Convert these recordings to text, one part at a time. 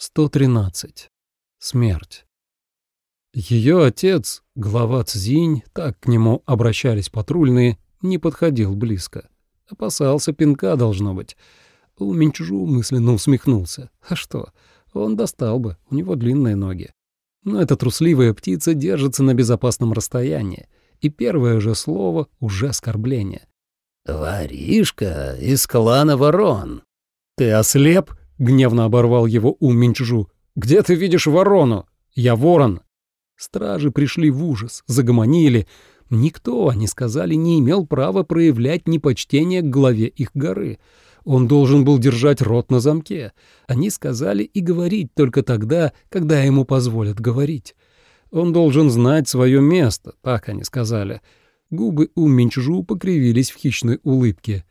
113. Смерть. Ее отец, глава Цзинь, так к нему обращались патрульные, не подходил близко. Опасался пинка, должно быть. У Минчжу мысленно усмехнулся. А что, он достал бы, у него длинные ноги. Но эта трусливая птица держится на безопасном расстоянии, и первое же слово уже оскорбление. «Воришка из клана ворон». «Ты ослеп?» — гневно оборвал его ум Минчжу. «Где ты видишь ворону? Я ворон!» Стражи пришли в ужас, загомонили. Никто, они сказали, не имел права проявлять непочтение к главе их горы. Он должен был держать рот на замке. Они сказали и говорить только тогда, когда ему позволят говорить. Он должен знать свое место, так они сказали. Губы у Минчжу покривились в хищной улыбке.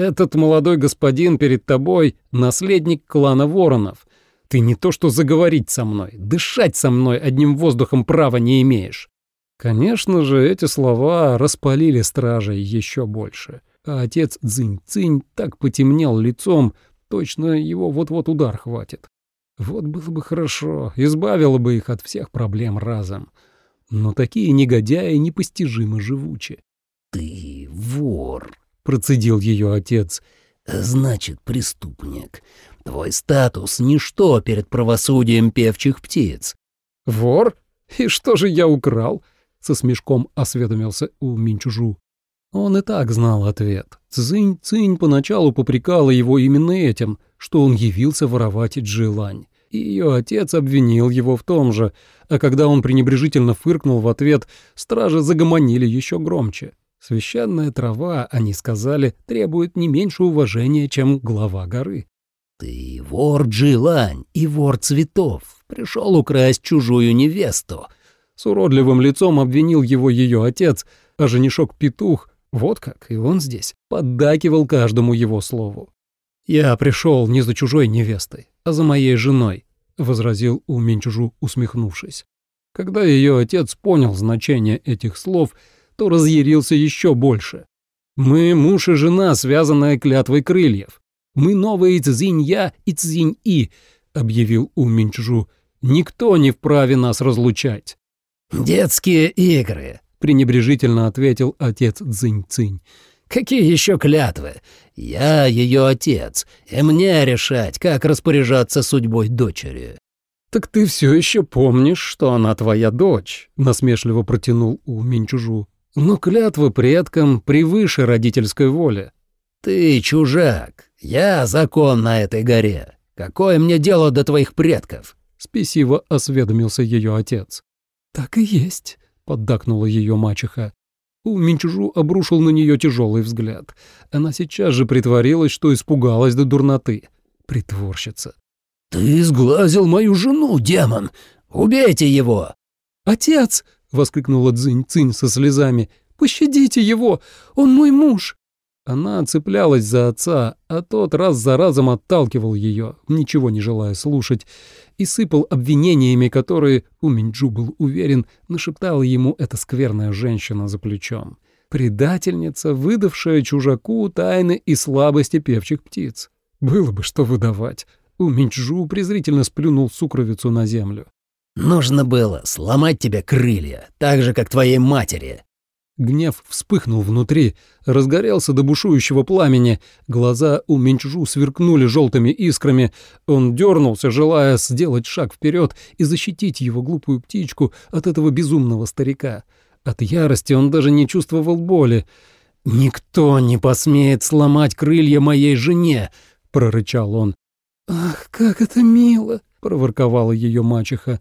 Этот молодой господин перед тобой — наследник клана Воронов. Ты не то что заговорить со мной, дышать со мной одним воздухом права не имеешь». Конечно же, эти слова распалили стражей еще больше. А отец Цзинь-Цинь так потемнел лицом, точно его вот-вот удар хватит. Вот было бы хорошо, избавило бы их от всех проблем разом. Но такие негодяи непостижимо живучи. «Ты вор», процедил ее отец. «Значит, преступник. Твой статус — ничто перед правосудием певчих птиц». «Вор? И что же я украл?» — со смешком осведомился у Минчужу. Он и так знал ответ. Цзынь-цинь поначалу попрекала его именно этим, что он явился воровать Джилань. И ее отец обвинил его в том же, а когда он пренебрежительно фыркнул в ответ, стражи загомонили еще громче. Священная трава, они сказали, требует не меньше уважения, чем глава горы. «Ты вор Джилань и вор цветов, пришел украсть чужую невесту». С уродливым лицом обвинил его ее отец, а женишок-петух, вот как, и он здесь, поддакивал каждому его слову. «Я пришел не за чужой невестой, а за моей женой», — возразил У Минчужу, усмехнувшись. Когда ее отец понял значение этих слов — то разъярился еще больше. «Мы муж и жена, связанная клятвой крыльев. Мы новые Цзинья и Цзинь-И», — объявил У Минчжу. «Никто не вправе нас разлучать». «Детские игры», — пренебрежительно ответил отец Цзинь-Цинь. «Какие еще клятвы? Я ее отец, и мне решать, как распоряжаться судьбой дочери». «Так ты все еще помнишь, что она твоя дочь?» — насмешливо протянул У Минчужу. Но клятвы предкам превыше родительской воли. «Ты чужак, я закон на этой горе. Какое мне дело до твоих предков?» — спесиво осведомился ее отец. «Так и есть», — поддакнула ее мачеха. У Минчужу обрушил на нее тяжелый взгляд. Она сейчас же притворилась, что испугалась до дурноты. Притворщица. «Ты сглазил мою жену, демон! Убейте его!» «Отец!» — воскликнула Цзинь-Цинь со слезами. «Пощадите его! Он мой муж!» Она цеплялась за отца, а тот раз за разом отталкивал ее, ничего не желая слушать, и сыпал обвинениями, которые, у Минджу был уверен, нашептала ему эта скверная женщина за плечом. Предательница, выдавшая чужаку тайны и слабости певчих птиц. Было бы что выдавать. У Минджу презрительно сплюнул сукровицу на землю. Нужно было сломать тебе крылья, так же, как твоей матери». Гнев вспыхнул внутри, разгорелся до бушующего пламени, глаза у Минчжу сверкнули желтыми искрами, он дернулся, желая сделать шаг вперед и защитить его глупую птичку от этого безумного старика. От ярости он даже не чувствовал боли. «Никто не посмеет сломать крылья моей жене!» — прорычал он. «Ах, как это мило!» — проворковала ее мачеха.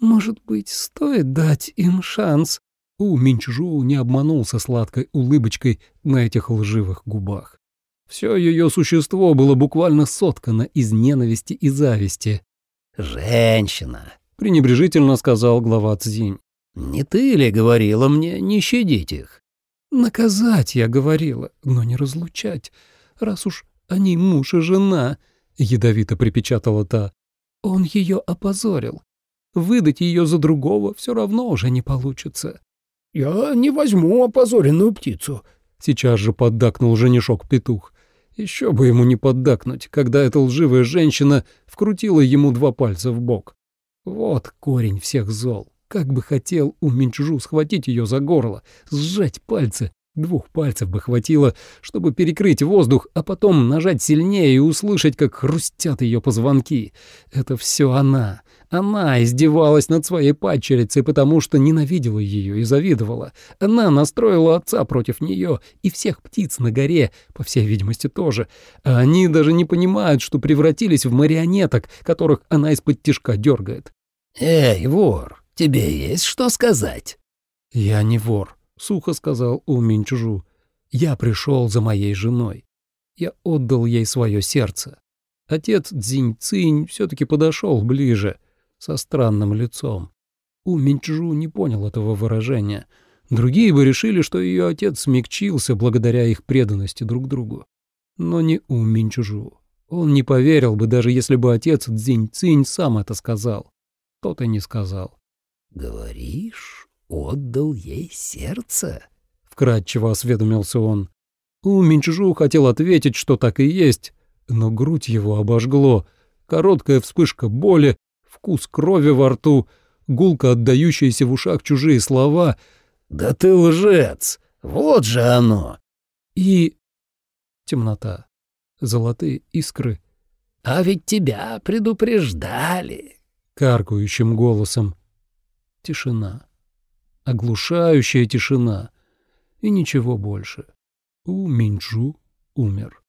«Может быть, стоит дать им шанс?» У Минчжу не обманулся сладкой улыбочкой на этих лживых губах. Все ее существо было буквально соткано из ненависти и зависти. «Женщина», — пренебрежительно сказал глава Цзинь. «Не ты ли говорила мне не щадить их?» «Наказать, я говорила, но не разлучать, раз уж они муж и жена», — ядовито припечатала та. Он ее опозорил. Выдать ее за другого все равно уже не получится. «Я не возьму опозоренную птицу», — сейчас же поддакнул женишок-петух. Еще бы ему не поддакнуть, когда эта лживая женщина вкрутила ему два пальца в бок. Вот корень всех зол. Как бы хотел у Минчжу схватить ее за горло, сжать пальцы. Двух пальцев бы хватило, чтобы перекрыть воздух, а потом нажать сильнее и услышать, как хрустят ее позвонки. Это все она. Она издевалась над своей падчерицей, потому что ненавидела ее и завидовала. Она настроила отца против нее и всех птиц на горе, по всей видимости, тоже. А они даже не понимают, что превратились в марионеток, которых она из-под тишка дергает. «Эй, вор, тебе есть что сказать?» «Я не вор», — сухо сказал У Минчжу. «Я пришел за моей женой. Я отдал ей свое сердце». Отец Цзинь-Цинь все-таки подошел ближе, со странным лицом. У Минчжу не понял этого выражения. Другие бы решили, что ее отец смягчился благодаря их преданности друг другу. Но не У Минчжу. Он не поверил бы, даже если бы отец Цзинь-Цинь сам это сказал. Тот и не сказал. «Говоришь, отдал ей сердце?» — вкратчиво осведомился он. У Минчжу хотел ответить, что так и есть, но грудь его обожгло. Короткая вспышка боли, вкус крови во рту, гулко отдающиеся в ушах чужие слова. «Да ты лжец! Вот же оно!» И темнота, золотые искры. «А ведь тебя предупреждали!» Каркающим голосом. Тишина. Оглушающая тишина. И ничего больше. У Минджу умер.